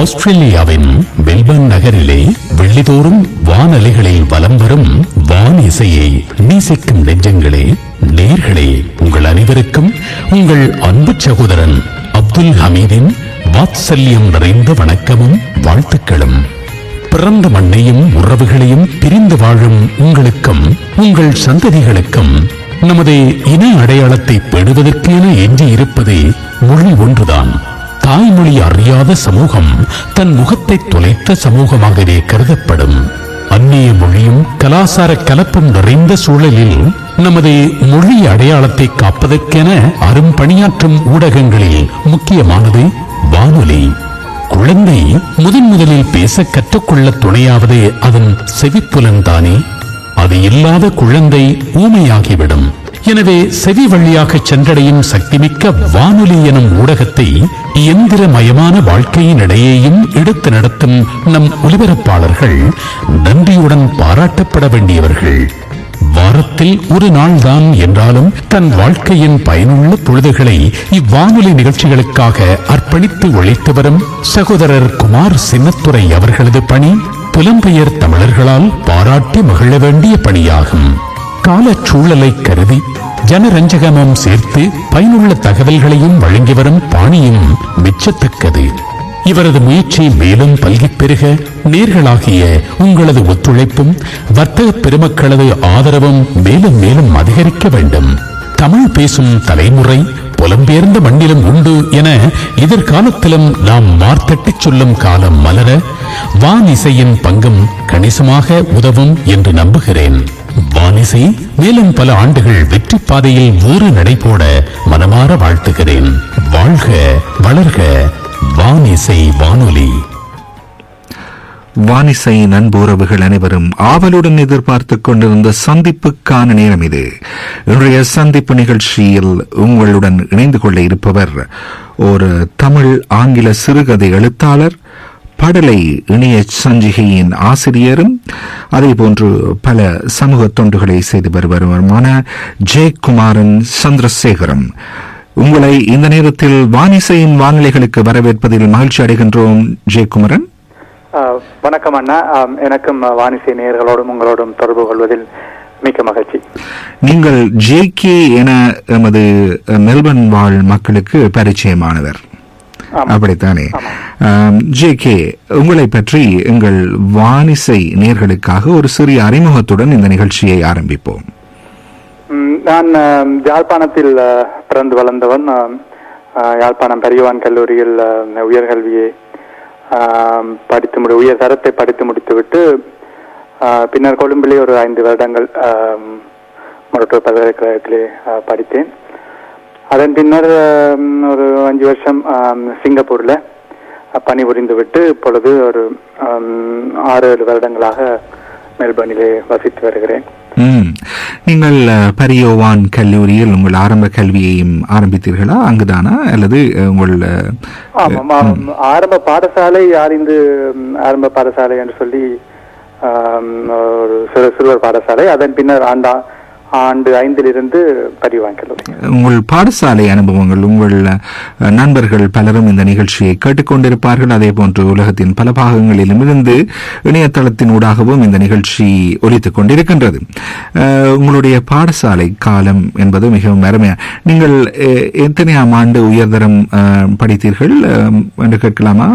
ஆஸ்திரேலியாவின் மெல்பர்ன் நகரிலே வெள்ளிதோறும் வானலைகளில் வலம் வரும் வான் இசையை நேசிக்கும் நெஞ்சங்களே நேர்களே உங்கள் அனைவருக்கும் உங்கள் அன்பு சகோதரன் அப்துல் ஹமீதின் வாத்சல்யம் நிறைந்த வணக்கமும் வாழ்த்துக்களும். பிறந்த மண்ணையும் உறவுகளையும் பிரிந்து வாழும் உங்களுக்கும் உங்கள் சந்ததிகளுக்கும் நமது இன அடையாளத்தை பெறுவதற்கென எஞ்சி இருப்பதே மொழி ஒன்றுதான். தாய்மொழி அறியாத சமூகம் தன் முகத்தை தொலைத்த சமூகமாகவே கருதப்படும். அந்நிய மொழியும் கலாசார கலப்பும் நிறைந்த சூழலில் நமது மொழி அடையாளத்தை காப்பதற்கென அரும் பணியாற்றும் ஊடகங்களில் முக்கியமானது வானொலி. குழந்தை முதன் முதலில் பேச கற்றுக்கொள்ள துணையாவது அதன் செவிப்புலன் தானே. அது இல்லாத குழந்தை ஊமையாகிவிடும். எனவே செவி வழியாக சென்றடையும் சக்திமிக்க வானொலி எனும் ஊடகத்தை இயந்திரமயமான வாழ்க்கையின் இடையேயும் எடுத்து நடத்தும் நம் ஒலிபரப்பாளர்கள் நன்றியுடன் பாராட்டப்பட வேண்டியவர்கள். வாரத்தில் ஒரு நாள்தான் என்றாலும் தன் வாழ்க்கையின் பயனுள்ள பொழுதுகளை இவ்வானொலி நிகழ்ச்சிகளுக்காக அர்ப்பணித்து உழைத்து வரும் சகோதரர் குமார் சின்னத்துறை அவர்களது பணி புலம்பெயர் தமிழர்களால் பாராட்டி மகிழ வேண்டிய பணியாகும். காலச்சூழலை கருதி ஜனரஞ்சகமும் சேர்த்து பயனுள்ள தகவல்களையும் வழங்கி வரும் பாணியும் மிச்சத்தக்கது. இவரது முயற்சி மேலும் பல்கிப் பெருக நேர்களாகிய உங்களது ஒத்துழைப்பும் வர்த்தக பெருமக்களது ஆதரவும் மேலும் மேலும் அதிகரிக்க வேண்டும். தமிழ் பேசும் தலைமுறை புலம்பெயர்ந்த மண்ணிலும் உண்டு என எதிர்காலத்திலும் நாம் மார்த்தட்டிச் சொல்லும் காலம் மலர வான் இசையின் பங்கும் கணிசமாக உதவும் என்று நம்புகிறேன். வானிசை மேலும் பல ஆண்டுகள் வெற்றி பாதையில் வேறு நடைபோட மனமாற வாழ்த்துகிறேன். வாழ்க வளர்க வானிசை வானொலி. வானிசை நண்புறவுகள் அனைவரும் ஆவலுடன் எதிர்பார்த்துக் கொண்டிருந்த சந்திப்புக்கான நேரம் இது. இன்றைய சந்திப்பு நிகழ்ச்சியில் உங்களுடன் இணைந்து கொள்ள இருப்பவர் ஒரு தமிழ் ஆங்கில சிறுகதை எழுத்தாளர் படலை இணைய சஞ்சிகையின் ஆசிரியரும் அதேபோன்று பல சமூக தொண்டுகளை செய்து வருபவருமான ஜெயக்குமாரன் சந்திரசேகரம். உங்களை இந்த நேரத்தில் வானிசையின் வானிலைகளுக்கு வரவேற்பதில் மகிழ்ச்சி அடைகின்றோம் ஜெயக்குமரன். வணக்கம் அண்ணா. எனக்கும் வானிசை நேயர்களோடும் உங்களோடும் தொடர்பு கொள்வதில் மிக்க மகிழ்ச்சி. நீங்கள் ஜேகே என எமது மெல்பர்ன் வாழ் மக்களுக்கு பரிச்சயமானவர். அப்படித்தானே? ஜே கே உங்களை பற்றி எங்கள் வானிசை நேர்களுக்காக ஒரு சிறிய அறிமுகத்துடன் இந்த நிகழ்ச்சியை ஆரம்பிப்போம். நான் யாழ்ப்பாணத்தில் பிறந்து வளர்ந்தவன். யாழ்ப்பாணம் பெரியவான் கல்லூரியில் உயர்கல்வியை படித்து முடி உயர் தரத்தை படித்து முடித்துவிட்டு பின்னர் கொழும்பிலே ஒரு ஐந்து வருடங்கள் மருத்துவ பல்கலைக்கழகத்திலே படித்தேன். அதன் பின்னர் ஒரு அஞ்சு வருஷம் சிங்கப்பூர்ல பணிபுரிந்து விட்டு இப்பொழுது ஒரு ஆறு ஏழு வருடங்களாக மெல்பர்னிலே வசித்து வருகிறேன். ம். நீங்கள் பரியோவான் கல்லூரியில் உங்கள் ஆரம்ப கல்வியையும் ஆரம்பித்தீர்களா? அங்குதானா? அல்லது உங்கள். ஆரம்ப பாடசாலை அறிந்து ம், ஆரம்ப பாடசாலை என்று சொல்லி ஒரு சிறு சிறுவர் பாடசாலை. அதன் பின்னர் ஆண்டா ஆண்டு ஐந்திலிருந்து கல்லூரி உங்கள் பாடசாலை அனுபவங்கள் உங்கள் நண்பர்கள் பலரும் இந்த நிகழ்ச்சியை கேட்டுக்கொண்டிருப்பார்கள். அதே போன்று உலகத்தின் பல பாகங்களிலும் இருந்து இணையதளத்தின் ஊடாகவும் இந்த நிகழ்ச்சி ஒலித்துக் கொண்டிருக்கின்றது. அஹ், உங்களுடைய பாடசாலை காலம் என்பது மிகவும் அருமையா. நீங்கள் எத்தனையாம் ஆண்டு உயர்தரம் படித்தீர்கள் என்று கேட்கலாமா?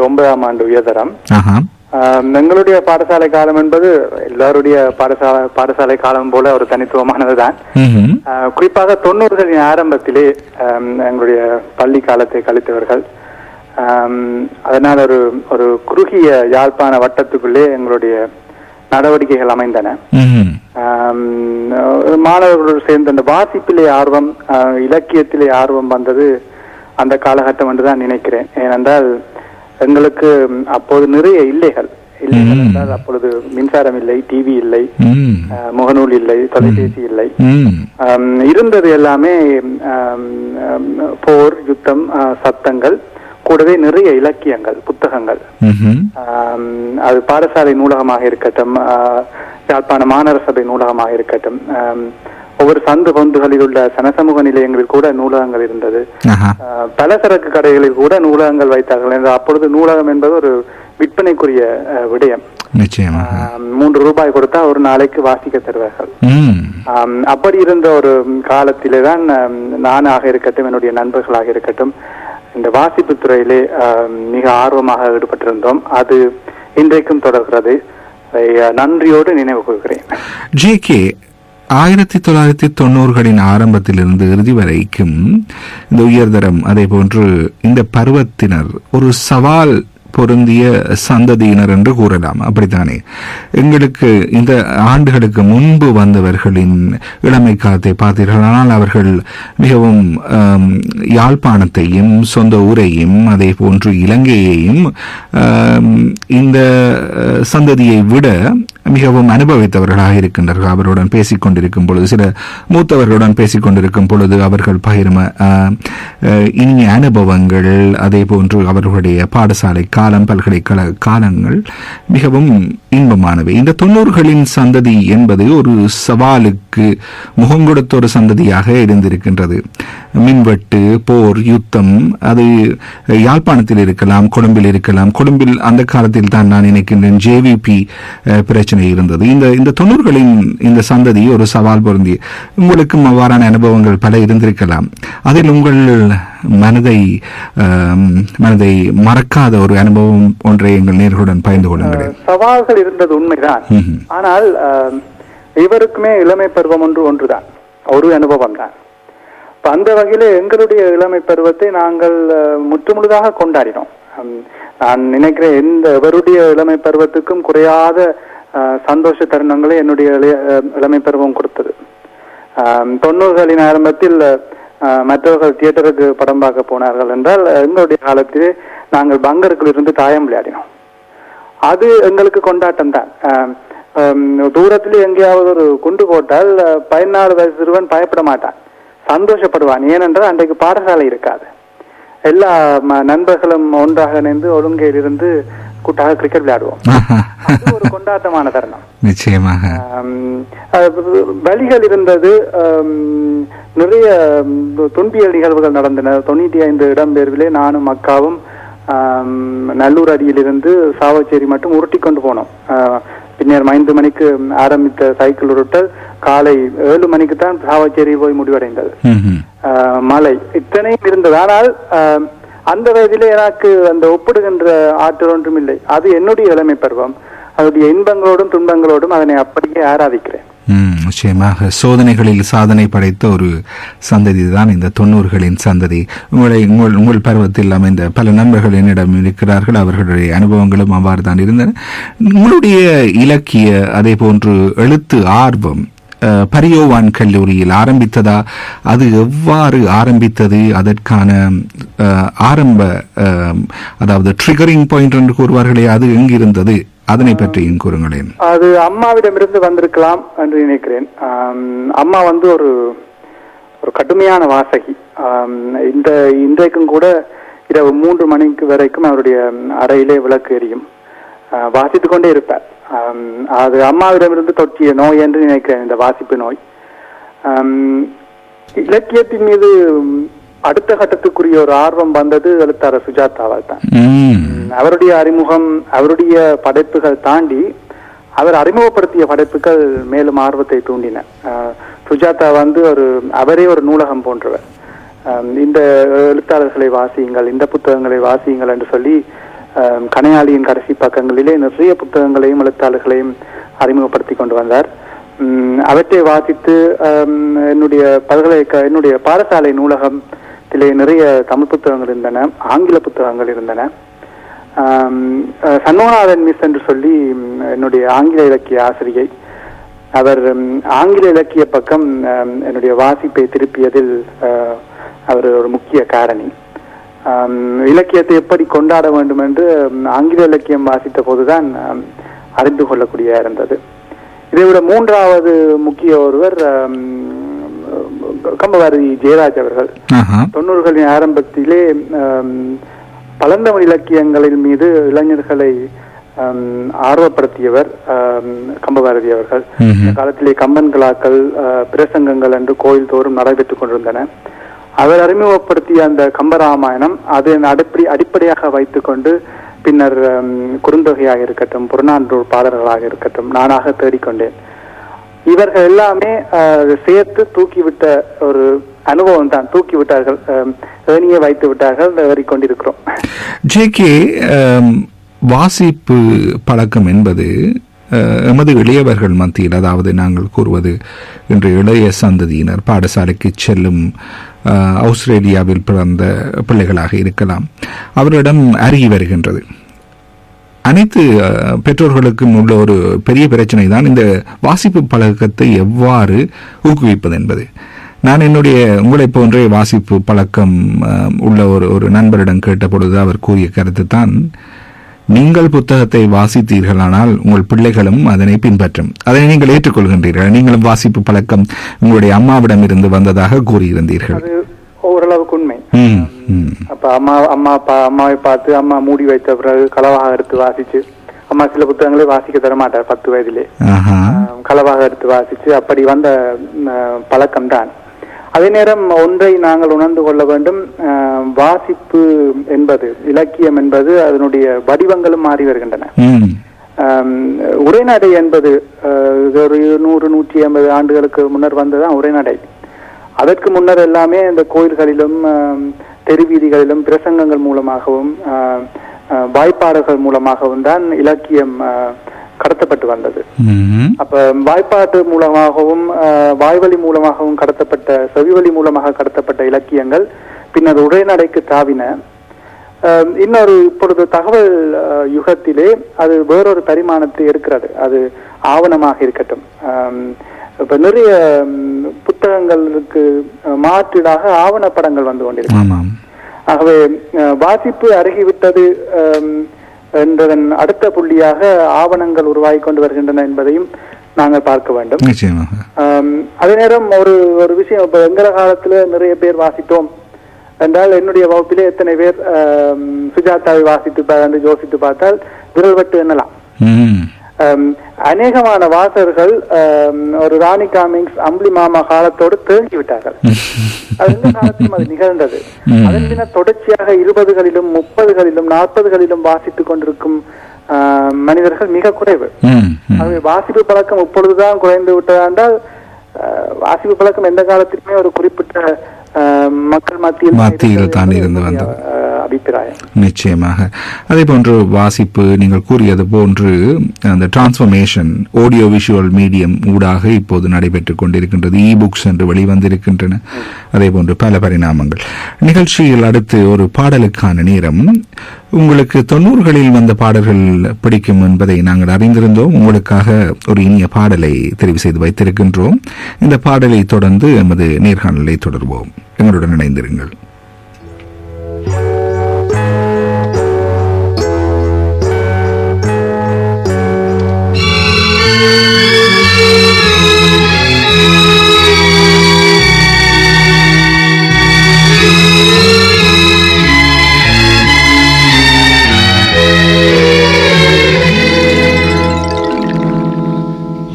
ஒன்பதாம் ஆண்டு உயர்தரம். ஆஹா. எங்களுடைய பாடசாலை காலம் என்பது எல்லாருடைய பாடசாலை பாடசாலை காலம் போல ஒரு தனித்துவமானதுதான். குறிப்பாக தொண்ணூறுகளின் ஆரம்பத்திலே எங்களுடைய பள்ளி காலத்தை கழித்தவர்கள் அதனால் ஒரு ஒரு குறுகிய யாழ்ப்பாண வட்டத்துக்குள்ளே எங்களுடைய நடவடிக்கைகள் அமைந்தன. மாணவர்களோடு சேர்ந்த அந்த வாசிப்பிலே ஆர்வம் இலக்கியத்திலே ஆர்வம் வந்தது அந்த காலகட்டம் என்று தான் நினைக்கிறேன். ஏனென்றால் எங்களுக்கு அப்போது நிறைய இல்லைகள். இல்லைகள். என்றால் அப்பொழுது மின்சாரம் இல்லை டிவி இல்லை முகநூல் இல்லை தொலைபேசி இல்லை. இருந்தது எல்லாமே போர் யுத்தம் சத்தங்கள் கூடவே நிறைய இலக்கியங்கள் புத்தகங்கள். அது பாடசாலை நூலகமாக இருக்கட்டும் யாழ்ப்பாண மாநகர சபை நூலகமாக இருக்கட்டும் ஒவ்வொரு சந்து பொந்துகளில் உள்ள சனசமூக நிலையங்களில் கூட நூலகங்கள் இருந்தது. ஆஹா. அஹ், பலசரக்கு கடைகளில் கூட நூலகங்கள் வைத்தார்கள். அப்பொழுது நூலகம் என்பது ஒரு விற்பனைக்குரிய விடயம். மூன்று ரூபாய் கொடுத்தா ஒரு நாளைக்கு வாசிக்க தருவார்கள். அப்படி இருந்த ஒரு காலத்திலே தான் நானாக இருக்கட்டும் என்னுடைய நண்பர்களாக இருக்கட்டும் இந்த வாசிப்பு துறையிலே மிக ஆர்வமாக ஈடுபட்டிருந்தோம். அது இன்றைக்கும் தொடர்கிறது. நன்றியோடு நினைவு கொள்கிறேன். ஜே கே ஆயிரத்தி தொள்ளாயிரத்தி தொண்ணூறுகளின் ஆரம்பத்திலிருந்து இறுதி வரைக்கும் இந்த உயர்தரம் அதே போன்று இந்த பருவத்தினர் ஒரு சவால் பொருந்திய சந்ததியினர் என்று கூறலாம். அப்படித்தானே? எங்களுக்கு இந்த ஆண்டுகளுக்கு முன்பு வந்தவர்களின் இளமை காலத்தை பார்த்தீர்களானால் அவர்கள் மிகவும் யாழ்ப்பாணத்தையும் சொந்த ஊரையும் அதே போன்று இலங்கையையும் இந்த சந்ததியை விட மிகவும் அனுபவித்தவர்களாக இருக்கின்றார்கள். அவருடன் பேசிக் கொண்டிருக்கும் பொழுது சில மூத்தவர்களுடன் பேசிக் கொண்டிருக்கும் பொழுது அவர்கள் பகிரும இனிய அனுபவங்கள் அதே போன்று அவர்களுடைய பாடசாலை காலம் பல்கலைக்கழக காலங்கள் மிகவும் இன்பமானவை. இந்த தொண்ணூறுகளின் சந்ததி என்பது ஒரு சவாலுக்கு முகம் கொடுத்த ஒரு சந்ததியாக இருந்திருக்கின்றது. மின்வெட்டு போர் யுத்தம் அது யாழ்ப்பாணத்தில் இருக்கலாம் கொழும்பில் இருக்கலாம். கொழும்பில் அந்த காலத்தில் தான் நான் நினைக்கின்றேன். ஜேவிபி பிரச்சனை இருந்தது. இந்த இந்த தொண்ணூறுகளின் இந்த சந்ததி ஒரு சவால் பொருந்தி உங்களுக்கும் அவ்வாறான அனுபவங்கள் பல இருந்திருக்கலாம். அதில் உங்கள் மனதை மனதை மறக்காத ஒரு அனுபவம் ஒன்றை எங்கள் நேர்களுடன் பகிர்ந்து கொள்ளுங்களேன். சவால்கள் இருந்தது உண்மைதான். ஆனால் இவருக்குமே இளமை பருவம் ஒன்று ஒன்றுதான். ஒரு அனுபவம் தான். அந்த வகையில எங்களுடைய இளமை பருவத்தை நாங்கள் முற்றுமுழுதாக கொண்டாடினோம். நான் நினைக்கிறேன் எந்த எவருடைய இளமை பருவத்துக்கும் குறையாத சந்தோஷ தருணங்களை என்னுடைய இளைய- இளமை பருவம் கொடுத்தது. தொண்ணூறுகளின் ஆரம்பத்தில் மற்றவர்கள் தியேட்டருக்கு படம் பார்க்க போனார்கள் என்றால் எங்களுடைய காலத்திலே நாங்கள் பங்கருக்குள் இருந்து தாயம் விளையாடினோம். அது எங்களுக்கு கொண்டாட்டம் தான். தூரத்தில் எங்கேயாவது ஒரு குண்டு போட்டால் அஹ், பதினாறு வயசு சிறுவன் பயப்பட மாட்டான். சந்தோஷப்படுவான். ஏனென்றால் அன்றைக்கு பாடசாலை இருக்காது. எல்லா ம- நண்பர்களும் ஒன்றாக இணைந்து ஒழுங்கையில் இருந்து கூட்டாக கிரிக்கெட் விளையாடுவோம். ஒரு கொண்டாட்டமான தருணம். நிச்சயமாக. வழிகள் இருந்தது. நிறைய துன்பியல் நிகழ்வுகள் நடந்தன. தொண்ணூற்றி ஐந்து இடம்பெயர்விலே நானும் அக்காவும் நல்லூர் அடியிலிருந்து சாவச்சேரி மட்டும் உருட்டி கொண்டு போனோம். பின்னர் ஐந்து மணிக்கு ஆரம்பித்த சைக்கிள் உருட்டல் காலை ஏழு மணிக்கு தான் சாவச்சேரி போய் முடிவடைந்தது. மழை. இத்தனையும் இருந்தது. ஆனால் ஆஹ், அந்த வயதிலே எனக்கு அந்த ஒப்பிடுகின்ற ஆற்றல் ஒன்றும் இல்லை. அது என்னுடைய இளமை பருவம். அதனுடைய இன்பங்களோடும் துன்பங்களோடும் அதனை அப்படியே ஆராதிக்கிறேன். நிச்சயமாக. சோதனைகளில் சாதனை படைத்த ஒரு சந்ததி தான் இந்த தொண்ணூறுகளின் சந்ததி. உங்களை உங்கள் உங்கள் பருவத்தில் அமைந்த பல நண்பர்கள் என்னிடம் இருக்கிறார்கள். அவர்களுடைய அனுபவங்களும் அவ்வாறு தான் இருந்தன. உங்களுடைய இலக்கிய அதே போன்று எழுத்து ஆர்வம் பரியோவான் கல்லூரியில் ஆரம்பித்ததா? அது எவ்வாறு ஆரம்பித்தது? அதற்கான ஆரம்ப அதாவது ட்ரிகரிங் பாயிண்ட் என்று கூறுவார்களே அது எங்கிருந்தது? அதனை பற்றியும் கூறுங்களேன். அது அம்மாவிடமிருந்து வந்திருக்கலாம் என்று நினைக்கிறேன். அம்மா வந்து ஒரு ஒரு கடுமையான வாசகி. இந்த இன்றைக்கும் கூட இரவு மூன்று மணிக்கு வரைக்கும் அவருடைய அறையிலே விளக்கு எரியும். வாசித்து கொண்டே இருப்பார். அது அம்மாவிடமிருந்து தொற்றிய நோய் என்று நினைக்கிறேன் இந்த வாசிப்பு நோய். ஆம், இலக்கியத்தின் மீது அடுத்த கட்டத்துக்குரிய ஒரு ஆர்வம் வந்தது எழுத்தாளர் சுஜாதாவால் தான் ம். அவருடைய அறிமுகம் அவருடைய படைப்புகள் தாண்டி அவர் அறிமுகப்படுத்திய படைப்புகள் மேலும் ஆர்வத்தை தூண்டின. அஹ், சுஜாதா வந்து ஒரு அவரே ஒரு நூலகம் போன்றவர். இந்த எழுத்தாளர்களை வாசியுங்கள் இந்த புத்தகங்களை வாசியுங்கள் என்று சொல்லி கனையாளியின் கடைசி பக்கங்களிலே நிறைய புத்தகங்களையும் எழுத்தாளர்களையும் அறிமுகப்படுத்தி கொண்டு வந்தார். அவற்றை வாசித்து என்னுடைய பல்கலைக்க என்னுடைய பாடசாலை நூலகத்திலே நிறைய தமிழ் புத்தகங்கள் இருந்தன ஆங்கில புத்தகங்கள் இருந்தன. சண்முகநாதன் மிஸ் என்று சொல்லி என்னுடைய ஆங்கில இலக்கிய ஆசிரியை. அவர் ஆங்கில இலக்கிய பக்கம் என்னுடைய வாசிப்பை திருப்பியதில் அவர் ஒரு முக்கிய காரணி. இலக்கியத்தை எப்படி கொண்டாட வேண்டும் என்று ஆங்கில இலக்கியம் வாசித்த போதுதான் அறிந்து கொள்ளக்கூடிய இருந்தது. இதை விட மூன்றாவது முக்கிய ஒருவர் ஆம், கம்பவாரதி ஜெயராஜ் அவர்கள். தொண்ணூறுகளின் ஆரம்பத்திலே பழந்தமிழ் இலக்கியங்களின் மீது இளைஞர்களை ஆர்வப்படுத்தியவர் கம்பபாரதி அவர்கள். காலத்திலே கம்பன் கலாக்கள் பிரசங்கங்கள் என்று கோயில் தோறும் நடைபெற்றுக் கொண்டிருந்தன. அவர் அறிமுகப்படுத்திய அந்த கம்பராமாயணம் அதன் அடிப்படை அடிப்படையாக வைத்துக்கொண்டு பின்னர் குறுந்தொகையாக இருக்கட்டும் புறநானூறு பாடல்களாக இருக்கட்டும் நானாக தேடிக்கொண்டேன். இவர்கள் எல்லாமே சேர்த்து தூக்கிவிட்ட ஒரு அனுபவம் தான். தூக்கி விட்டார்கள் ஏனியை வைத்து விட்டார்கள் ஏறிக்கொண்டிருக்கிறோம் ஜே கே வாசிப்பு பழக்கம் என்பது எமது இளையவர்கள் மத்தியில் அதாவது நாங்கள் கூறுவது இன்று இளைய சந்ததியினர் பாடசாலைக்கு செல்லும் ஆஸ்திரேலியாவில் பிறந்த பிள்ளைகளாக இருக்கலாம். அவர்களிடம் அருகி வருகின்றது. அனைத்து பெற்றோர்களுக்கும் உள்ள ஒரு பெரிய பிரச்சனை தான் இந்த வாசிப்பு பழக்கத்தை எவ்வாறு ஊக்குவிப்பது என்பது. நான் என்னுடைய உங்களை போன்றே வாசிப்பு பழக்கம் அஹ், உள்ள ஒரு ஒரு நண்பரிடம் கேட்ட பொழுது அவர் கூறிய கருத்து தான் நீங்கள் புத்தகத்தை வாசித்தீர்களானால் உங்கள் பிள்ளைகளும் அதனை பின்பற்றும். அதனை நீங்கள் ஏற்றுக்கொள்கின்றீர்கள். நீங்களும் வாசிப்பு பழக்கம் உங்களுடைய அம்மாவிடம் இருந்து வந்ததாக கூறியிருந்தீர்கள். ஓரளவுக்கு உண்மை. அப்ப அம்மா அம்மா அம்மாவை பார்த்து அம்மா மூடி வைத்த பிறகு களவாக எடுத்து வாசிச்சு அம்மா சில புத்தகங்களே வாசிக்க தர மாட்டார் பத்து வயதிலே. களவாக எடுத்து வாசிச்சு அப்படி வந்த பழக்கம் தான் அதே நேரம் ஒன்றை நாங்கள் உணர்ந்து கொள்ள வேண்டும் வாசிப்பு என்பது இலக்கியம் என்பது அதனுடைய வடிவங்களும் மாறி வருகின்றன. உரைநடை என்பது ஒரு நூறு நூற்றி ஐம்பது ஆண்டுகளுக்கு முன்னர் வந்ததுதான் உரைநடை. அதற்கு முன்னர் எல்லாமே இந்த கோயில்களிலும் தெருவீதிகளிலும் பிரசங்கங்கள் மூலமாகவும் வாய்ப்பாடுகள் மூலமாகவும் தான் இலக்கியம் ஆஹ், கடத்தப்பட்டு வந்தது. அப்ப வாய்ப்பாட்டு மூலமாகவும் வாய்வழி மூலமாகவும் கடத்தப்பட்ட செவிவழி மூலமாக கடத்தப்பட்ட இலக்கியங்கள் பின்னர் உரைநடைக்கு தாவின. இன்னொரு இப்பொழுது தகவல் யுகத்திலே அது வேறொரு பரிமாணத்தை எடுக்கிறது. அது ஆவணமாக இருக்கட்டும். இப்ப நிறைய புத்தகங்களுக்கு மாற்றீடாக ஆவணப்படங்கள் வந்து கொண்டிருக்கு ஆகவே வாசிப்பு அருகிவிட்டது அம், என்பதன் அடுத்த புள்ளியாக ஆவணங்கள் உருவாகி கொண்டு வருகின்றன என்பதையும் நாங்கள் பார்க்க வேண்டும். அதே நேரம் ஒரு ஒரு விஷயம் இப்ப எங்கிற காலத்துல நிறைய பேர் வாசித்தோம் என்றால் என்னுடைய வகுப்பிலே எத்தனை பேர் சுஜாதாவை வாசித்து என்று யோசித்து பார்த்தால் விரல் வெட்டு எண்ணலாம் அநேகமான வாசகர்கள் ஒரு ராணி காமிங்ஸ் அம்புலி மாமா காலத்தோடு தேங்கி விட்டார்கள் அது இந்த காலத்திலும் அது நிகழ்ந்தது. அதன் பின்னர் தொடர்ச்சியாக இருபதுகளிலும் முப்பதுகளிலும் நாற்பதுகளிலும் வாசித்துக் கொண்டிருக்கும் மனிதர்கள் மிக குறைவு. ஆகவே வாசிப்பு பழக்கம் இப்பொழுதுதான் குறைந்து விட்டதா என்றால் வாசிப்பு பழக்கம் எந்த காலத்திலுமே ஒரு குறிப்பிட்ட மக்கள் மத்தியில் மத்தியில் தான் இருந்து வந்தது. அபிப்பிராயம். நிச்சயமாக. அதே போன்று வாசிப்பு நீங்கள் கூறியது போன்று அந்த டிரான்ஸ்ஃபர்மேஷன் ஆடியோ விஷுவல் மீடியம் ஊடாக இப்போது நடைபெற்றுக் கொண்டிருக்கின்றது. இ புக்ஸ் என்று வெளிவந்திருக்கின்றன. அதே போன்று பல பரிணாமங்கள். நிகழ்ச்சியில் அடுத்து ஒரு பாடலுக்கான நேரம். உங்களுக்கு தொண்ணூறுகளில் வந்த பாடல்கள் பிடிக்கும் என்பதை நாங்கள் அறிந்திருந்தோம். உங்களுக்காக ஒரு இனிய பாடலை தெரிவு செய்து வைத்திருக்கின்றோம். இந்த பாடலை தொடர்ந்து எமது நேர்காணலை தொடர்வோம். எங்களுடன் இணைந்திருங்கள்.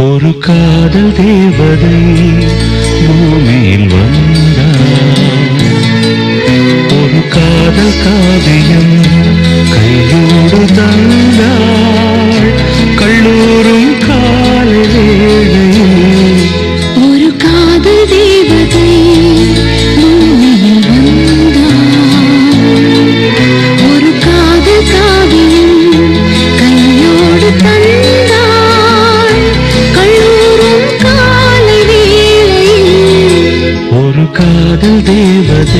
ஒரு காதல் தேவதை பூமியில் வந்து காதல் காவியம் கையோடு தந்தாள். கல்லூரும் கால வேளையில். ஒரு காதல் தேவதை ஒரு காதல் காவியம் கையோடு தந்தாள். கல்லூரும் காலை வேளையில். ஒரு தாய்களின்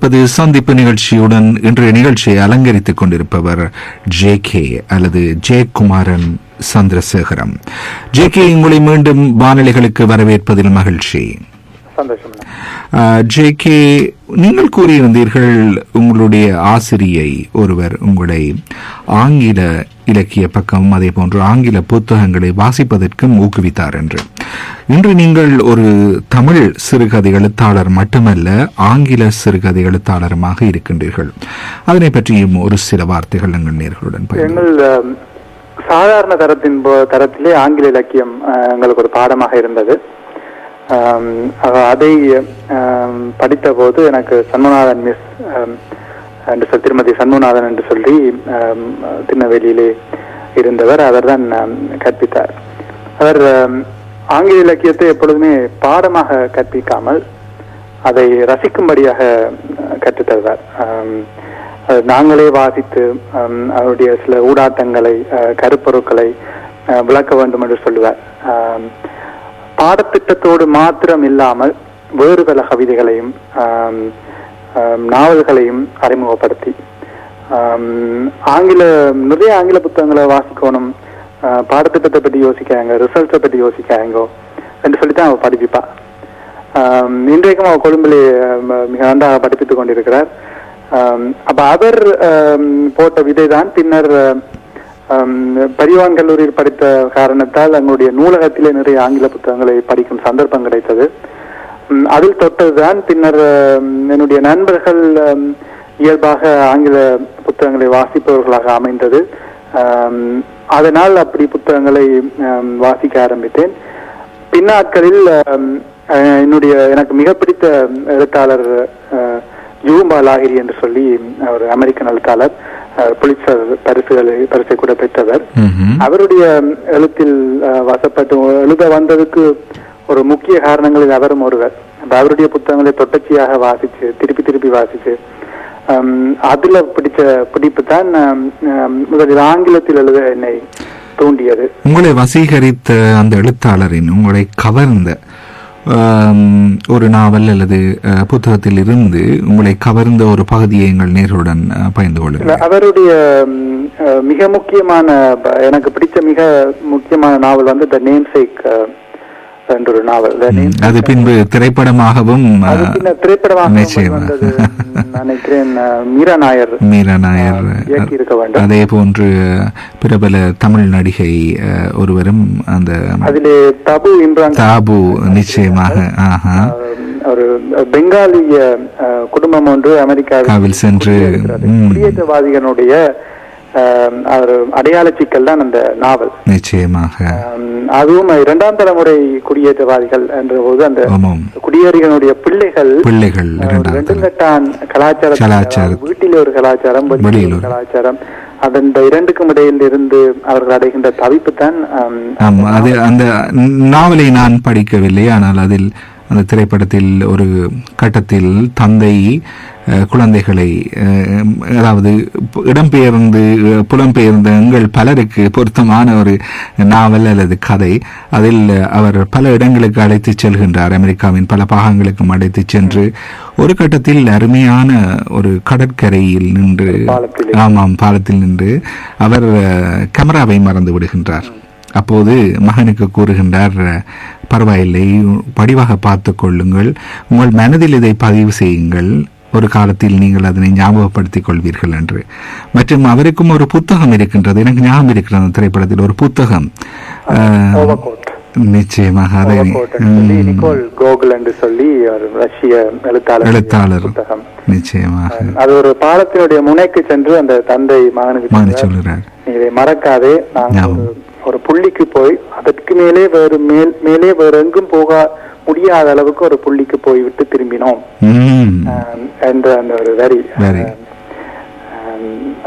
கொண்டிருப்பது சந்திப்பு நிகழ்ச்சியுடன் இன்றைய நிகழ்ச்சியை அலங்கரித்துக் கொண்டிருப்பவர் ஜே கே அல்லது ஜெயக்குமாரன் சந்திரசேகரம். ஜே கே உங்களை மீண்டும் வானொலிகளுக்கு வரவேற்பதில் மகிழ்ச்சி. சந்தோஷம். ஜே கே நீங்கள் கூறியிருந்தீர்கள் உங்களுடைய ஆசிரியை ஒருவர் உங்களை ஆங்கில இலக்கிய பக்கம் அதே போன்று ஆங்கில புத்தகங்களை வாசிப்பதற்கும் ஊக்குவித்தார் என்று. இன்று நீங்கள் ஒரு தமிழ் சிறுகதை எழுத்தாளர் மட்டுமல்ல ஆங்கில சிறுகதை எழுத்தாளருமாக இருக்கின்றீர்கள். அதனை பற்றியும் ஒரு சில வார்த்தைகள் எங்கள் நேர்களுடன் எங்கள் சாதாரண தரத்தின் போ- தரத்திலே ஆங்கில இலக்கியம் அஹ், எங்களுக்கு ஒரு பாடமாக இருந்தது. அதை படித்த போது எனக்கு சண்முநாதன் மிஸ் என்று சொல் திருமதி சண்முநாதன் என்று சொல்லி திருநெல்வேலியிலே இருந்தவர் அவர் தான் கற்பித்தார். அவர் ஆங்கில இலக்கியத்தை எப்பொழுதுமே பாடமாக கற்பிக்காமல் அதை ரசிக்கும்படியாக கற்றுத்தருவார். நாங்களே வாசித்து அவருடைய சில ஊடாட்டங்களை கருப்பொருட்களை விளக்க வேண்டும் என்று சொல்லுவார். பாடத்திட்டத்தோடு மாத்திரம் இல்லாமல் வேறு பல கவிதைகளையும் நாவல்களையும் அறிமுகப்படுத்தி ஆங்கில நிறைய ஆங்கில புத்தகங்களை வாசிக்கணும் பாடத்திட்டத்தை பற்றி யோசிக்காங்க ரிசல்ட்ஸை பற்றி யோசிக்காங்கோ என்று சொல்லி தான் அவ படிப்பிப்பா. இன்றைக்கும் அவள் கொழும்பிலே மிக நன்றாக படிப்பித்துக் கொண்டிருக்கிறார். அப்போ அவர் போட்ட விதை தான் பின்னர் பரிவான் கல்லூரியில் படித்த காரணத்தால் எங்களுடைய நூலகத்திலே நிறைய ஆங்கில புத்தகங்களை படிக்கும் சந்தர்ப்பம் கிடைத்தது. அதில் தொட்டதுதான் பின்னர் என்னுடைய நண்பர்கள் இயல்பாக ஆங்கில புத்தகங்களை வாசிப்பவர்களாக அமைந்தது. அதனால் அப்படி புத்தகங்களை வாசிக்க ஆரம்பித்தேன். பின்னாட்களில் என்னுடைய எனக்கு மிக பிடித்த எழுத்தாளர் ஜூம்பா லாகிரி என்று சொல்லி ஒரு அமெரிக்கன் எழுத்தாளர். புலிட்சர் பரிசுகளை பரிசை கூட பெற்றவர். அவருடைய எழுத்தில் வசப்பட்டு எழுத வந்ததுக்கு ஒரு முக்கிய காரணங்களில் அவரும் ஒருவர். அவருடைய புத்தகங்களை தொடர்ச்சியாக வாசிச்சு திருப்பி திருப்பி வாசிச்சு அதுல பிடிச்ச பிடிப்பு தான் முதலில் ஆங்கிலத்தில் எழுத என்னை தூண்டியது. உங்களை வசீகரித்த அந்த எழுத்தாளரின் உங்களை கவர்ந்த ஒரு நாவல் அல்லது புத்தகத்தில் இருந்து உங்களை கவர்ந்த ஒரு பகுதியை எங்கள் நேர்களுடன் பயந்து பகிர்ந்து கொள்ளுங்கள். அவருடைய அஹ், மிக முக்கியமான எனக்கு பிடிச்ச மிக முக்கியமான நாவல் வந்து த நேம் சேக் என்ற ஒரு நாவல். அது பின்பு திரைப்படமாகவும் திரைப்படமாக நினைக்கிறேன் மீரா நாயர் மீரா நாயர் இருக்க வேண்டும். அதே போன்று பிரபல தமிழ் நடிகை ஒருவரும் அந்த அதிலே தபு இம்ரான் தாபு நிச்சயமாக ஆஹா. ஒரு பெங்காலிய குடும்பம் ஒன்று அமெரிக்காவில் காவில் சென்று. குடியேற்றவாதிகளுடைய ஒரு அடையாள சிக்கல் தான் அந்த நாவல் நிச்சயமாக அதுவும் இரண்டாம் தலைமுறை குடியேற்றவாதிகள் என்ற போது அந்த குடியேறிகளுடைய பிள்ளைகள் பிள்ளைகள் ரெண்டு. கட்டான் கலாச்சாரம். வீட்டிலே ஒரு கலாச்சாரம் வெளியிலே ஒரு கலாச்சாரம் அதன் இரண்டுக்கும் இடையில் இருந்து அவர்கள் அடைகின்ற தவிப்பு தான் அந்த நாவலை நான் படிக்கவில்லை ஆனால் அதில் அந்த திரைப்படத்தில் ஒரு கட்டத்தில் தந்தை குழந்தைகளை அதாவது இடம்பெயர்ந்து புலம்பெயர்ந்த எங்கள் பலருக்கு பொருத்தமான ஒரு நாவல் அல்லது கதை. அதில் அவர் பல இடங்களுக்கு அழைத்துச் செல்கின்றார். அமெரிக்காவின் பல பாகங்களுக்கும் அழைத்துச் சென்று ஒரு கட்டத்தில் அருமையான ஒரு கடற்கரையில் நின்று. ஆமாம் பாலத்தில் நின்று அவர் கேமராவை மறந்து விடுகின்றார். அப்போது மகனுக்கு கூறுகின்றார் பரவாயில்லை படிவாக பார்த்துக் கொள்ளுங்கள். உங்கள் மனதில் இதை பதிவு செய்யுங்கள். ஒரு காலத்தில் நீங்கள் அதனை ஞாபகப்படுத்திக் கொள்வீர்கள் என்று. மற்றும் அவருக்கும் ஒரு புத்தகம் இருக்கின்றது. எனக்கு ஞாபகம் இருக்கிறது அந்த திரைப்படத்தில். ஒரு புத்தகம். நிச்சயமாக அதை. நிக்கோல் கோகுல் என்று சொல்லி ஒரு ரஷ்ய எழுத்தாளர் எழுத்தாளர். புத்தகம். நிச்சயமாக. அது ஒரு பாலத்தினுடைய முனைக்கு சென்று அந்த தந்தை மகனுக்கு சொல்கிறார் இதை மறக்காதே. நாங்கள். ஒரு- புள்ளிக்கு போய் அதற்கு மேலே வேறு மேல் மேலே வேறு எங்கும் போக முடியாத அளவுக்கு ஒரு புள்ளிக்கு போய் விட்டு திரும்பினோம் என்ற அந்த ஒரு வரி.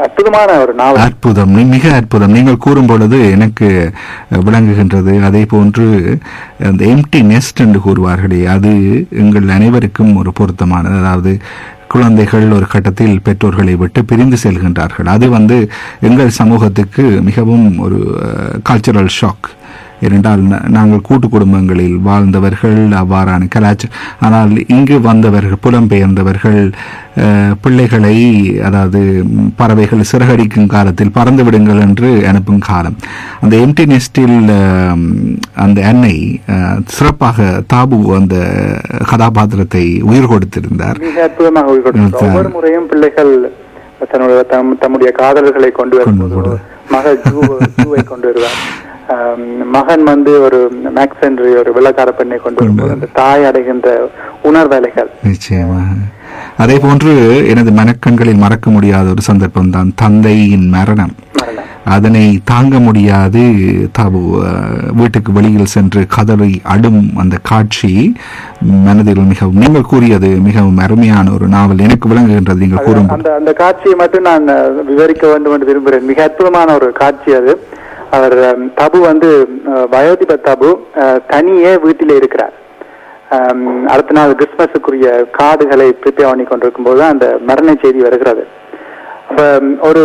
அற்புதமான ஒரு நாவல் அற்புதம். மிக அற்புதம். நீங்கள் கூறும் பொழுது எனக்கு விளங்குகின்றது. அதே போன்று அந்த எம்டி நெஸ்ட் என்று கூறுவார்களே அது எங்கள் அனைவருக்கும் ஒரு பொருத்தமானது. அதாவது குழந்தைகள் ஒரு கட்டத்தில் பெற்றோர்களை விட்டு பிரிந்து செல்கின்றார்கள். அது வந்து எங்கள் சமூகத்துக்கு மிகவும் ஒரு கல்ச்சுரல் ஷாக் ஏனென்றால் நாங்கள் கூட்டு குடும்பங்களில் வாழ்ந்தவர்கள் அவ்வாறான கலாச்சார ஆனால் இங்கு வந்தவர்கள் புலம்பெயர்ந்தவர்கள் பிள்ளைகளை அதாவது பறவைகள் சிறகடிக்கும் காலத்தில் பறந்து விடுங்கள் என்று அனுப்பும் காலம். அந்த எம்டி நெஸ்டில் அந்த அன்னை சிறப்பாக தாபு அந்த கதாபாத்திரத்தை உயிர் கொடுத்திருந்தார். ஒவ்வொரு முறையும் பிள்ளைகள் தன்னுடைய தம்- தம்முடைய காதலர்களை கொண்டு வரும்போது மகள் ஜூவை கொண்டு வருவார். மகன் வந்து ஒரு மேக்ஸ் என்று ஒரு வெள்ளக்கார பெண்ணை கொண்டு வரும்போது அந்த தாய் அடைகின்ற உணர்வலைகள் நிச்சயமாக அதே போன்று எனது மனக்கண்களில் மறக்க முடியாத ஒரு சந்தர்ப்பம் தான் தந்தையின் மரணம். அதனை தாங்க முடியாது. தாபு வீட்டுக்கு வெளியில் சென்று கதறி அடும் அந்த காட்சி மனதில் மிகவும் நீங்கள் கூறியது மிகவும் அருமையான ஒரு நாவல் எனக்கு விளங்குகின்றது நீங்கள் கூறும்போது. அந்த அந்த காட்சியை மட்டும் நான் விவரிக்க வேண்டும் என்று விரும்புகிறேன். மிக அற்புதமான ஒரு காட்சி அது. அவர் தபு வந்து வயோதிப தபு தனியே வீட்டில் இருக்கிறார். அடுத்த நாள் கிறிஸ்மஸுக்குரிய கார்டுகளை ப்ரிப்பேர் பண்ணி கொண்டிருக்கும் போது அந்த மரண செய்தி வருகிறது. அப்போ ஒரு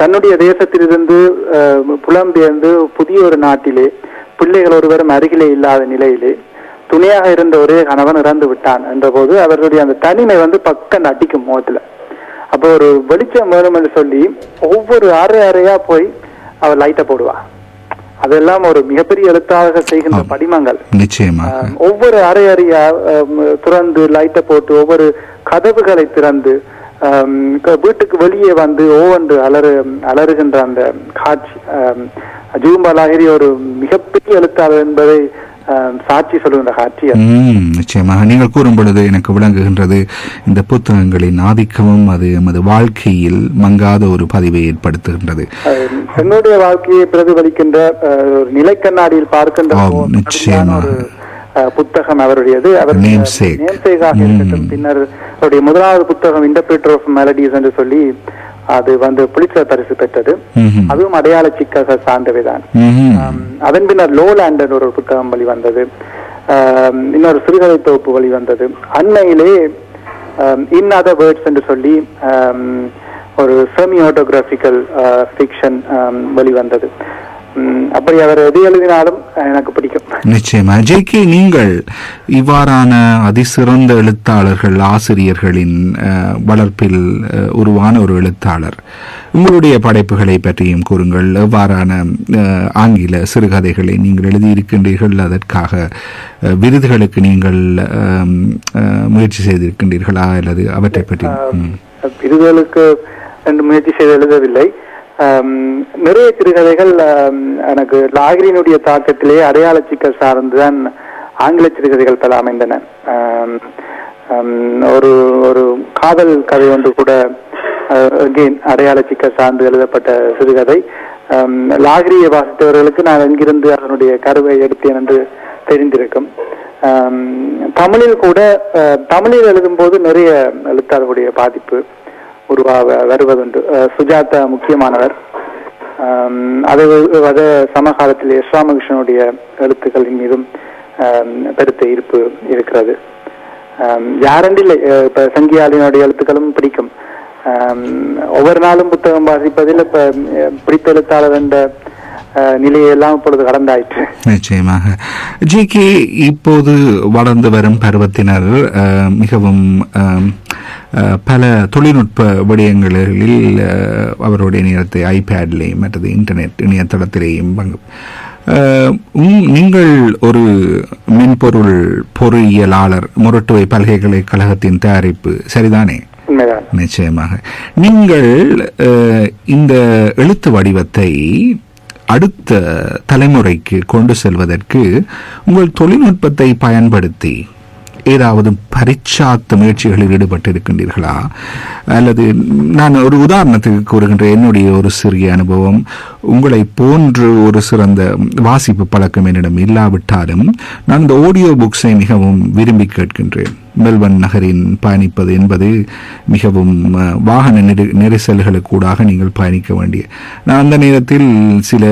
தன்னுடைய தேசத்திலிருந்து புலம்பெயர்ந்து புதிய ஒரு நாட்டிலே பிள்ளைகள் ஒருவரும் அருகிலே இல்லாத நிலையிலே துணையாக இருந்த ஒரே கணவன் இறந்து விட்டான் என்றபோது அவர்களுடைய அந்த தனிமை வந்து பக்கம் அடிக்கும் முகத்துல. அப்போ ஒரு வெளிச்சம் வேணும் என்று சொல்லி ஒவ்வொரு அறை அறையா போய் அவர் லைட்டை போடுவா. அதெல்லாம் ஒரு மிகப்பெரிய எழுத்தாக செய்கின்ற. படிமங்கள். நிச்சயமாக. ஆம், ஒவ்வொரு அறை அறையா திறந்து லைட்டை போட்டு ஒவ்வொரு கதவுகளை திறந்து வீட்டுக்கு வெளியே வந்து ஓவென்று அலறு அலறுகின்ற அந்த காட்சி ஜூம்பா லாகிரி ஒரு மிகப்பெரிய எழுத்தாளர் என்பதை சாட்சி சொல்லுகின்ற காட்சி அது. ம், நிச்சயமாக நீங்கள் கூறும் பொழுது எனக்கு விளங்குகின்றது இந்த புத்தகங்களின் ஆதிக்கமும் அது எமது வாழ்க்கையில் மங்காத ஒரு பதிவை ஏற்படுத்துகின்றது என்னுடைய வாழ்க்கையை பிரதிபலிக்கின்ற ஆஹ், ஒரு நிலைக்கண்ணாடியில் பார்க்கின்ற நிச்சயமாக. புத்தகம் அவருடையது அவர். நேம்சேக்காக இருக்கட்டும். பின்னர் அவருடைய முதலாவது புத்தகம் இன்டர்பிரிட்டர் ஆஃப் மெலடிஸ் என்று சொல்லி அது வந்து புலிட்சர் பரிசு பெற்றது. அதுவும் அடையாள சிக்கல்கள் சார்ந்தவைதான். அதன் பின்னர் லோலேண்ட் என்ற ஒரு புத்தகம் வெளிவந்தது. ஆம், இன்னொரு சிறுகதை தொகுப்பு வெளிவந்தது. அண்மையிலே இன் அதர் வேர்ட்ஸ் என்று சொல்லி ஒரு செமி ஆட்டோகிராபிக்கல் ஃபிக்ஷன் வெளிவந்தது. ம், அப்படி அவர் எது எழுதினாலும் எனக்கு பிடிக்கும். நிச்சயமா. ஜேகே நீங்கள் இவ்வாறான அதிசிறந்த எழுத்தாளர்கள் ஆசிரியர்களின் வளர்ப்பில் உருவான ஒரு எழுத்தாளர். உங்களுடைய படைப்புகளை பற்றியும் கூறுங்கள். எவ்வாறான ஆங்கில சிறுகதைகளை நீங்கள் எழுதியிருக்கின்றீர்கள் அதற்காக விருதுகளுக்கு நீங்கள் முயற்சி செய்திருக்கின்றீர்களா அல்லது அவற்றை பற்றி. விருதுகளுக்கு முயற்சி செய்து எழுதவில்லை. நிறைய சிறுகதைகள் எனக்கு லாகிரியினுடைய தாக்கத்திலே அடையாள சிக்கல் சார்ந்துதான் ஆங்கில சிறுகதைகள் பல அமைந்தன. ஒரு ஒரு காதல் கதை ஒன்று கூட அகெயின் அடையாள சிக்கல் சார்ந்து எழுதப்பட்ட சிறுகதை. லாகிரியை வாசித்தவர்களுக்கு நான் எங்கிருந்து அதனுடைய கருவை எடுத்தேன் என்று தெரிந்திருக்கும். தமிழில் கூட அஹ், தமிழில் எழுதும்போது நிறைய எழுத்தாளர்களுடைய பாதிப்பு. உருவாக வருவதுண்டு. அஹ், சுஜாதா முக்கியமானவர். அது அத சமகாலத்தில் எஸ் ராமகிருஷ்ணனுடைய எழுத்துக்களின் மீதும் பெருத்த ஈர்ப்பு இருக்கிறது. ஆம், யாரெண்டில்லை அஹ், இப்ப சங்கியாளினுடைய எழுத்துக்களும் பிடிக்கும். ஒவ்வொரு நாளும் புத்தகம் வாசிப்பதில் இப்ப பிடித்த எழுத்தாளர் என்ற நிலையெல்லாம் இப்பொழுது கடந்தாயிற்று. நிச்சயமாக. ஜி கே இப்போது வளர்ந்து வரும் பருவத்தினர் மிகவும் பல தொழில்நுட்ப விடயங்களில் அஹ், அவருடைய நேரத்தை ஐபேட்லேயும் மற்றது இன்டர்நெட் இணையதளத்திலேயும் பங்கு நீங்கள் ஒரு மென்பொருள் பொறியியலாளர் முரட்டுவை பல்கலைக்கழகத்தின் தயாரிப்பு சரிதானே? நிச்சயமாக. நீங்கள் இந்த எழுத்து வடிவத்தை அடுத்த தலைமுறைக்கு கொண்டு செல்வதற்கு உங்கள் தொழில்நுட்பத்தை பயன்படுத்தி ஏதாவது பரிச்சாத்த முயற்சிகளில் ஈடுபட்டிருக்கின்றீர்களா? அல்லது நான் ஒரு உதாரணத்துக்கு கூறுகின்ற என்னுடைய ஒரு சிறிய அனுபவம். உங்களை போன்று ஒரு சிறந்த வாசிப்பு பழக்கம் என்னிடம் இல்லாவிட்டாலும் நான் இந்த ஆடியோ புக்ஸை மிகவும் விரும்பி கேட்கின்றேன். மெல்பர்ன் நகரின் பயணிப்பது என்பது மிகவும் வாகன நெரு நெரிசல்களுக்கூடாக நீங்கள் பயணிக்க வேண்டிய நான் அந்த நேரத்தில் சில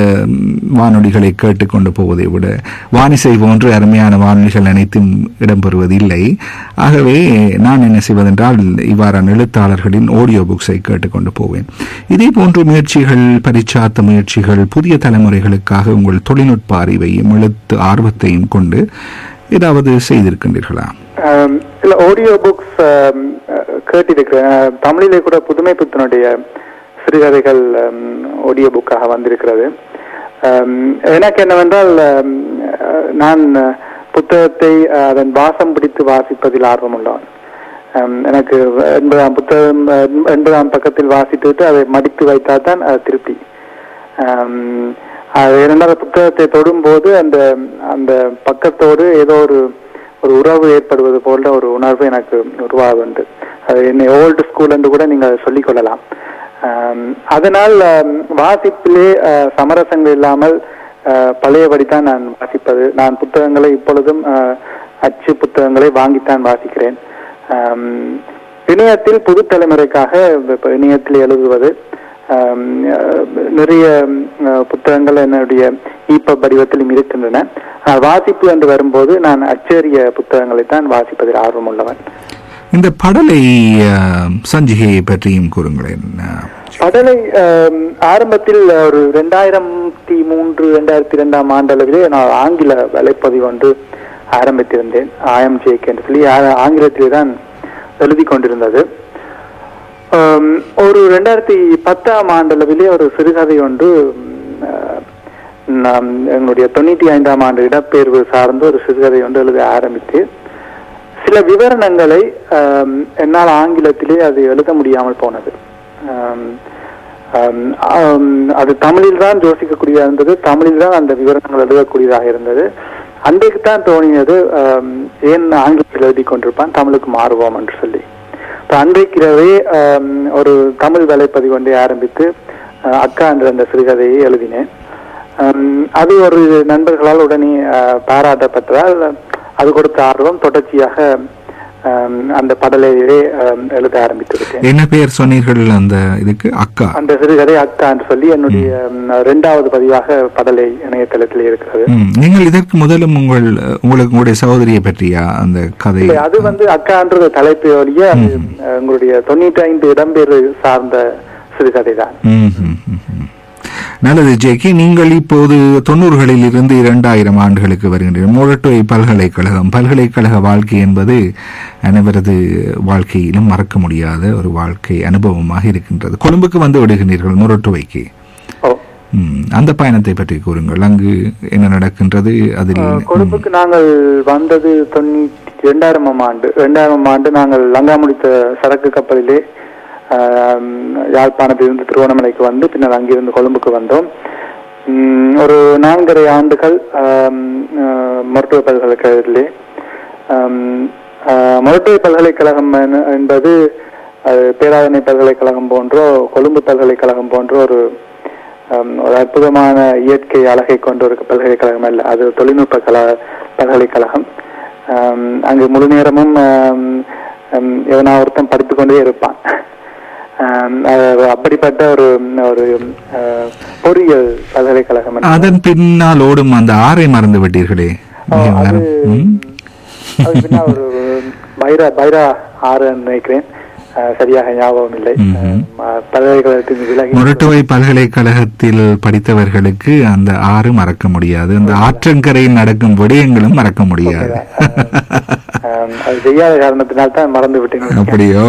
வானொலிகளை கேட்டுக்கொண்டு போவதை விட வானிசை போன்று அருமையான வானொலிகள் அனைத்தும் இடம்பெறுவதில்லை. ஆகவே நான் என்ன செய்வதென்றால் இவ்வாறான எழுத்தாளர்களின் ஆடியோ புக்ஸை கேட்டுக்கொண்டு போவேன். இதே போன்று முயற்சிகள் பரிச்சாத்த முயற்சிகள் புதிய தலைமுறைகளுக்காக உங்கள் தொழில்நுட்ப அறிவையும் எழுத்து ஆர்வத்தையும் கொண்டு ஏதாவது செய்திருக்கின்றீர்களா? ஆம், இல்ல ஆடியோ புக்ஸ் கேட்டிருக்கிறேன். தமிழிலே கூட புதுமை புத்தனுடைய சிறுகதைகள் um, ஆடியோ புக்காக வந்திருக்கிறது. Um, எனக்கு என்னவென்றால் um, நான் புத்தகத்தை அதன் வாசம் பிடித்து வாசிப்பதில் ஆர்வம் உள்ளவன் எனக்கு எண்பதாம் புத்தகம் எண்பதாம் பக்கத்தில் வாசித்துவிட்டு அதை மடித்து வைத்தால் தான் அது திருப்தி. அது இரண்டாவது புத்தகத்தை தொடும்போது அந்த அந்த பக்கத்தோடு ஏதோ ஒரு ஒரு உறவு ஏற்படுவது போன்ற ஒரு உணர்வு எனக்கு உருவாகுண்டு. அது என்னை ஓல்டு ஸ்கூல் என்று கூட நீங்கள் சொல்லிக் கொள்ளலாம். அதனால் வாசிப்பிலே சமரசங்கள் இல்லாமல் பழையபடித்தான் பழையபடி தான் நான் வாசிப்பது. நான் புத்தகங்களை இப்பொழுதும் அச்சு புத்தகங்களை வாங்கித்தான் வாசிக்கிறேன். இணையத்தில் புது தலைமுறைக்காக இணையத்தில் எழுதுவது நிறைய புத்தகங்கள் என்னுடைய ஈப்ப வடிவத்திலும் இருக்கின்றன. வாசிப்பு என்று வரும்போது நான் அச்சேரிய புத்தகங்களை தான் வாசிப்பதில் ஆர்வம் உள்ளவன் இந்த படலை சஞ்சிகையை பற்றியும் கூறுங்களேன். படலை ஆரம்பத்தில் ஒரு ரெண்டாயிரத்தி மூன்று ரெண்டாயிரத்தி இரண்டாம் ஆண்டளவிலே நான் ஆங்கில வலைப்பதிவு ஒன்று ஆரம்பித்திருந்தேன். ஆயம் ஜேக் என்று சொல்லி ஆங்கிலத்திலே தான் எழுதி கொண்டிருந்தது. ஒரு ரெண்டாயிரத்தி பத்தாம் ஆண்டளவிலே ஒரு சிறுகதை ஒன்று நான் நாம் எங்களுடைய தொண்ணூற்றி ஐந்தாம் ஆண்டு இடப்பெயர்வு சார்ந்த ஒரு சிறுகதை ஒன்று எழுத ஆரம்பித்து சில விவரணங்களை என்னால் ஆங்கிலத்திலே அது எழுத முடியாமல் போனது. அது தமிழில் தான் யோசிக்கக்கூடியதாக இருந்தது. தமிழில் தான் அந்த விவரணங்கள் எழுதக்கூடியதாக இருந்தது. அன்றைக்கு தான் தோணியது ஏன் ஆங்கிலத்தில் எழுதி கொண்டிருப்பான் தமிழுக்கு மாறுவோம் என்று சொல்லி. இப்போ அன்றைக்கிறவே ஒரு தமிழ் வலைப்பதிவு ஒன்றை ஆரம்பித்து அக்கா என்ற அந்த சிறுகதையை எழுதினேன். அது ஒரு நண்பர்களால் உடனே பாராட்டப்பட்டதால் அது கொடுத்த ஆர்வம் தொடர்ச்சியாக ஆம், அந்த படலையே ஆம், எழுத ஆரம்பித்து என்ன பெயர் சொன்னீர்கள் அந்த இதுக்கு? அக்கா. அந்த சிறுகதை அக்கா என்று சொல்லி என்னுடைய இரண்டாவது பதிவாக படலை இணையதளத்தில் இருக்கிறது. நீங்கள் இதற்கு முதலும் உங்கள் உங்களுக்கு உங்களுடைய சகோதரியை பற்றியா அந்த கதை? அது வந்து அக்கான்றது தலைப்பு ஒழிய உங்களுடைய தொண்ணூற்றி ஐந்து இடம்பெயர் சார்ந்த சிறுகதை தான். நல்லது ஜேகி. நீங்கள் இப்போது தொண்ணூறுகளில் இருந்து இரண்டாயிரம் ஆண்டுகளுக்கு வருகின்றீர்கள். முரட்டுவை பல்கலைக்கழகம். பல்கலைக்கழக வாழ்க்கை என்பது அனைவரது வாழ்க்கையிலும் மறக்க முடியாத ஒரு வாழ்க்கை அனுபவமாக இருக்கின்றது. கொழும்புக்கு வந்து விடுகின்றீர்கள் முரட்டுவைக்கு ஓ. ம், அந்த பயணத்தை பற்றி கூறுங்கள். அங்கு என்ன நடக்கின்றது? அதில் கொழும்புக்கு நாங்கள் வந்தது தொண்ணூற்றி இரண்டாயிரமாம் ஆண்டு. இரண்டாயிரம் ஆண்டு நாங்கள் லங்கா முடித்த சரக்கு கப்பலிலே யாழ்ப்பாணத்திலிருந்து திருவண்ணாமலைக்கு வந்து பின்னர் அங்கிருந்து கொழும்புக்கு வந்தோம். ஒரு நான்கரை ஆண்டுகள் மருத்துவ பல்கலைக்கழகத்திலே. மருத்துவ பல்கலைக்கழகம் என்பது பேராதனை பல்கலைக்கழகம் போன்றோ கொழும்பு பல்கலைக்கழகம் போன்றோ ஒரு ஒரு அற்புதமான இயற்கை அழகை கொண்ட ஒரு பல்கலைக்கழகம் அல்ல. அது தொழில்நுட்ப கல பல்கலைக்கழகம். அங்கு முழு நேரமும் எவனா ஒருத்தன் படித்துக்கொண்டே இருப்பான். அப்படிப்பட்ட ஒரு ஒரு பொறியியல் பல்கலைக்கழகம். அதன் பின்னால் ஓடும் அந்த ஆறை மறந்து விட்டீர்களே. ஒரு பைரா பைரா ஆறுன்னு நினைக்கிறேன். சரியாக ஞாபகம் இல்லை. பல்கலைக்கழகத்தின் முரட்டுவை பல்கலைக்கழகத்தில் படித்தவர்களுக்கு அந்த ஆறு மறக்க முடியாது. அந்த ஆற்றங்கரையில் நடக்கும் விடயங்களும் மறக்க முடியாது. அது செய்யாத காரணத்தினால் தான் மறந்து விட்டேன் அப்படியோ?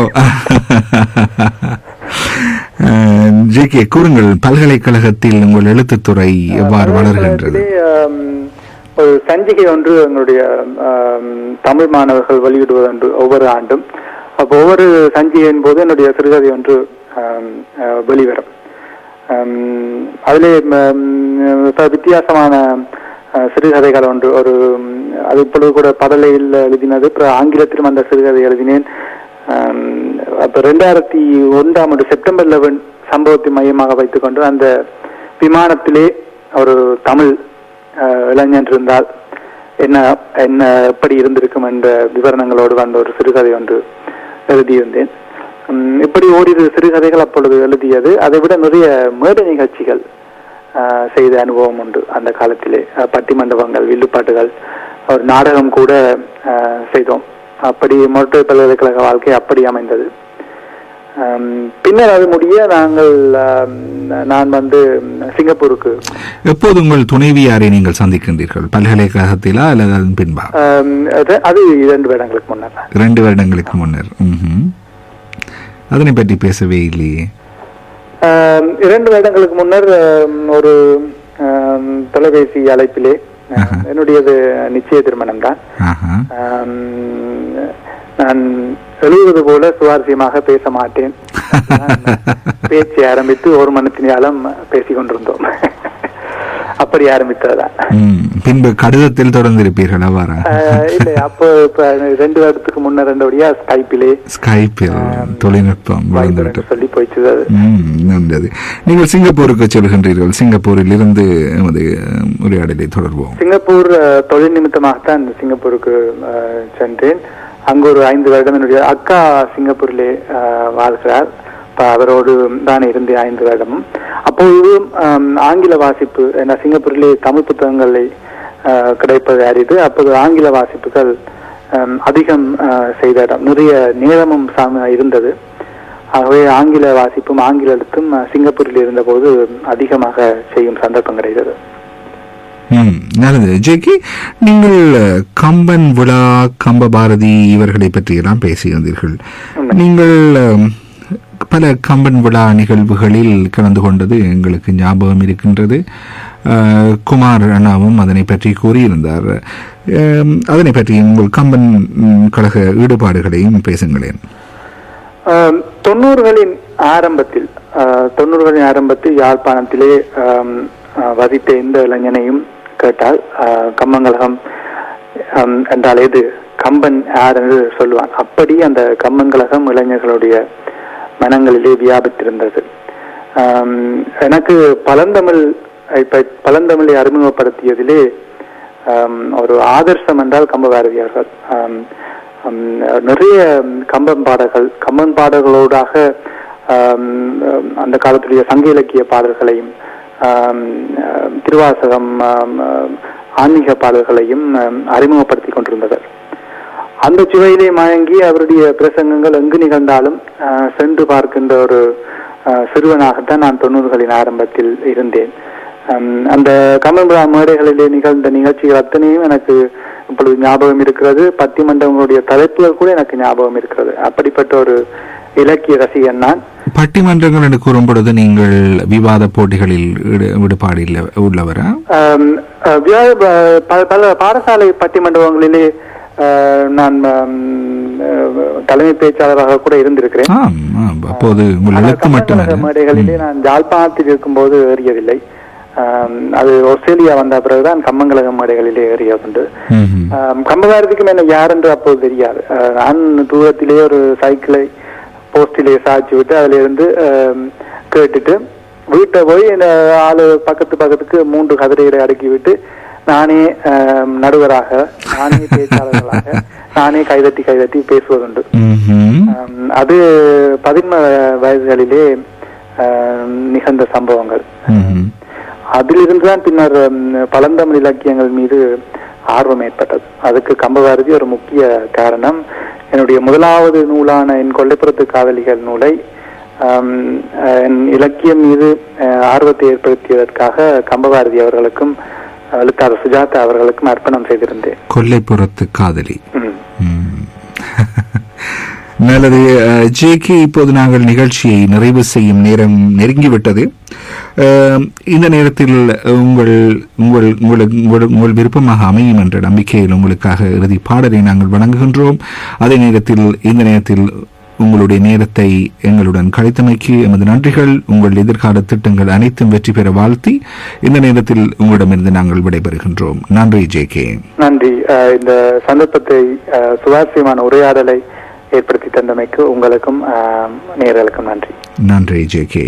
ஜே கே கூறுங்கள். பல்கலைக்கழகத்தில் உங்கள் எழுத்துத்துறை எவ்வாறு வளர்கின்றது? ஒரு சஞ்சிகை ஒன்று எங்களுடைய தமிழ் மாணவர்கள் வெளியிடுவதுண்டு ஒவ்வொரு ஆண்டும். ஒவ்வொரு சஞ்சிகையின் போது என்னுடைய சிறுகதை ஒன்று வெளிவரும். அதிலே வித்தியாசமான சிறுகதைகள் ஒன்று ஒரு அது இப்பொழுது கூட பதலையில் எழுதினது அப்புறம் ஆங்கிலத்திலும் அந்த சிறுகதை எழுதினேன். அப்போ ரெண்டாயிரத்தி ஒன்றாம் ஆண்டு செப்டம்பர் லெவன் சம்பவத்தை மையமாக வைத்துக்கொண்டு அந்த விமானத்திலே ஒரு தமிழ் இளைஞன் இருந்தால் என்ன என்ன எப்படி இருந்திருக்கும் என்ற விவரணங்களோடு வந்த ஒரு சிறுகதை ஒன்று எழுதியிருந்தேன் இப்படி ஓரிரு சிறுகதைகள் அப்பொழுது எழுதியது. அதை விட நிறைய மேடை நிகழ்ச்சிகள் செய்த அனுபவம் உண்டு அந்த காலத்திலே. பட்டி மண்டபங்கள் வில்லுப்பாட்டுகள் ஒரு நாடகம் கூட செய்தோம். அப்படி மருத்துவ பல்கலைக்கழக வாழ்க்கை அப்படி அமைந்தது. பின்னர் அது முடிய நாங்கள் நான் வந்து சிங்கப்பூருக்கு. எப்போது உங்கள் துணைவியாரை நீங்கள் சந்திக்கின்றீர்கள்? பல்கலைக்கழகத்திலா அல்லது அதன் பின்பா? அது- அது இரண்டு வருடங்களுக்கு முன்னர். இரண்டு வருடங்களுக்கு முன்னர். அதனை பற்றி பேசவே இல்லையே. இரண்டு வருடங்களுக்கு முன்னர் ஒரு தொலைபேசி அழைப்பிலே என்னுடையது நிச்சய திருமணம் தான் நான் எழுதுவது போல சுவாரஸ்யமாக பேச மாட்டேன். பேச்சை ஆரம்பித்து ஒரு நேரம் பேசிக் கொண்டிருந்தோம். அப்படி ஆரம்பித்ததுதான். பின்பு கடிதத்தில் தொடர்ந்திருப்பீர்கள் அவ்வாறா? ஆஹ் இல்லை அப்போ இப்ப ரெண்டு வருடத்துக்கு முன்னர் ரெண்டபடியா ஸ்கைப்பிலே ஸ்கைப்பில் தொழில்நுட்பம் வளர்ந்துவிட்டது. சொல்லி போயிடுச்சு அது. நல்லது. நீங்கள் சிங்கப்பூருக்கு செல்கின்றீர்கள். சிங்கப்பூரில் இருந்து எமது உரையாடலை தொடர்வோம். சிங்கப்பூர் தொழில் நிமித்தமாகத்தான் சிங்கப்பூருக்கு சென்றேன். அங்கு ஒரு ஐந்து வருடம் என்னுடைய அக்கா சிங்கப்பூரிலே வாழ்கிறார். அவரோடு தான் இருந்தேன் ஐந்து வருடமும் அப்போது ஆங்கில வாசிப்பு ஏன்னா சிங்கப்பூரிலே தமிழ் புத்தகங்களை கிடைப்பது அறிது அப்போது ஆங்கில வாசிப்புகள் அதிகம் செய்த இடம். நிறைய நேரமும் இருந்தது. ஆகவே ஆங்கில வாசிப்பும் ஆங்கில எழுத்தும் சிங்கப்பூரில் இருந்தபோது அதிகமாக செய்யும் சந்தர்ப்பம் கிடைத்தது. நல்லது. ஜேகி நீங்கள் கம்பன் விழா கம்ப பாரதி இவர்களை பற்றியெல்லாம் பேசியிருந்தீர்கள் நீங்கள் பல கம்பன் விழா நிகழ்வுகளில் கலந்து கொண்டது எங்களுக்கு ஞாபகம் இருக்கின்றது. குமார் அண்ணாவும் அதனை பற்றி கூறியிருந்தார். அதனை பற்றி உங்கள் கம்பன் கழக ஈடுபாடுகளையும் பேசுங்களேன். தொண்ணூறுகளின் ஆரம்பத்தில் தொண்ணூறுகளின் ஆரம்பத்தில் யாழ்ப்பாணத்திலே வதித்த எந்த இளைஞனையும் கேட்டால் கம்மங்கலகம் என்றால் எது கம்பன் யார் என்று சொல்லுவான் அப்படி அந்த கம்பன் கழகம் இளைஞர்களுடைய மனங்களிலே வியாபித்திருந்தது எனக்கு பழந்தமிழ் இப்ப பழந்தமிழை அறிமுகப்படுத்தியதிலே ஒரு ஆதர்சம் என்றால் கம்ப பாரதியார்கள் நிறைய கம்பன் பாடல்கள் கம்பன் பாடல்களோடாக அந்த காலத்துடைய சங்க இலக்கிய பாடல்களையும் திருவாசகம் ஆன்மீக பாடல்களையும் அறிமுகப்படுத்தி கொண்டிருந்தவர் அந்த சுவையிலே மயங்கி அவருடைய பிரசங்கங்கள் எங்கு நிகழ்ந்தாலும் சென்று பார்க்கின்ற ஒரு சிறுவனாகத்தான் நான் தொண்ணூறுகளின் ஆரம்பத்தில் இருந்தேன். அந்த கமல்புரா மேடைகளிலே நிகழ்ந்த நிகழ்ச்சிகள் அத்தனையும் எனக்கு இப்பொழுது ஞாபகம் இருக்கிறது. பட்டிமன்றங்களுடைய தலைப்புகள் கூட எனக்கு ஞாபகம் இருக்கிறது. அப்படிப்பட்ட ஒரு இலக்கிய ரசிகன் நான் பட்டிமன்றங்கள் என்று கூறும் பொழுது நீங்கள் விவாத போட்டிகளில் ஈடு- ஈடுபாடு இல்ல- உள்ளவரா பல பாடசாலை பட்டிமன்றங்களிலே நான் தலைமை பேச்சாளராக கூட இருந்திருக்கிறேன். அப்போது மேடைகளிலே நான் யாழ்ப்பாணத்தில் இருக்கும்போது ஏறியதில்லை. அது ஆஸ்திரேலியா வந்த பிறகுதான் கம்மங்கலக மேடைகளிலே ஏறியதுண்டு ம்ஹும். ஆம், கம்பகாரத்துக்கு என்ன யார் என்று அப்போது தெரியாது. நான் தூரத்திலே ஒரு சைக்கிளை போஸ்டிலே சாய்ச்சி விட்டு அதுல இருந்து ஆம், கேட்டுட்டு வீட்டை போய் இந்த ஆளு பக்கத்து பக்கத்துக்கு மூன்று கதிரைகளை அடுக்கி விட்டு நானே நடுவராக நானே பேச்சாளர்களாக நானே கைதட்டி கைதட்டி பேசுவதுண்டு. அது பதின்ம வயதுகளிலே நிகழ்ந்த சம்பவங்கள். அதிலிருந்து தான் பின்னர் பழந்தமிழ் இலக்கியங்கள் மீது ஆர்வம் ஏற்பட்டது. அதுக்கு கம்பபாரதி ஒரு முக்கிய காரணம். என்னுடைய முதலாவது நூலான என் கொல்லைப்புறத்து காதலிகள் நூலை என் இலக்கியம் மீது ஆர்வத்தை ஏற்படுத்தியதற்காக கம்பபாரதி அவர்களுக்கும் எழுத்தாளர் சுஜாதா அவர்களுக்கும் அர்ப்பணம் செய்திருந்தேன் கொல்லைப்புறத்து காதலி. நல்லது. ஜே கே இப்போது நாங்கள் நிகழ்ச்சியை நிறைவு செய்யும் நேரம் நெருங்கிவிட்டது. இந்த நேரத்தில் உங்கள் உங்கள் உங்கள் உங்கள் உங்கள் விருப்பமாக அமையும் என்ற நம்பிக்கையில் உங்களுக்காக இறுதி பாடலை நாங்கள் வழங்குகின்றோம். அதே நேரத்தில் இந்த நேரத்தில் உங்களுடைய நேரத்தை எங்களுடன் கழித்தமைக்கு எமது நன்றிகள். உங்கள் எதிர்கால திட்டங்கள் அனைத்தும் வெற்றி பெற வாழ்த்தி இந்த நேரத்தில் உங்களிடமிருந்து நாங்கள் விடைபெறுகின்றோம். நன்றி ஜே கே நன்றி இந்த சந்தர்ப்பத்தை சுவாரஸ்யமான உரையாடலை ஏற்படுத்தி தந்தமைக்கு உங்களுக்கும் நேர்களுக்கும் நன்றி. நன்றி ஜே கே.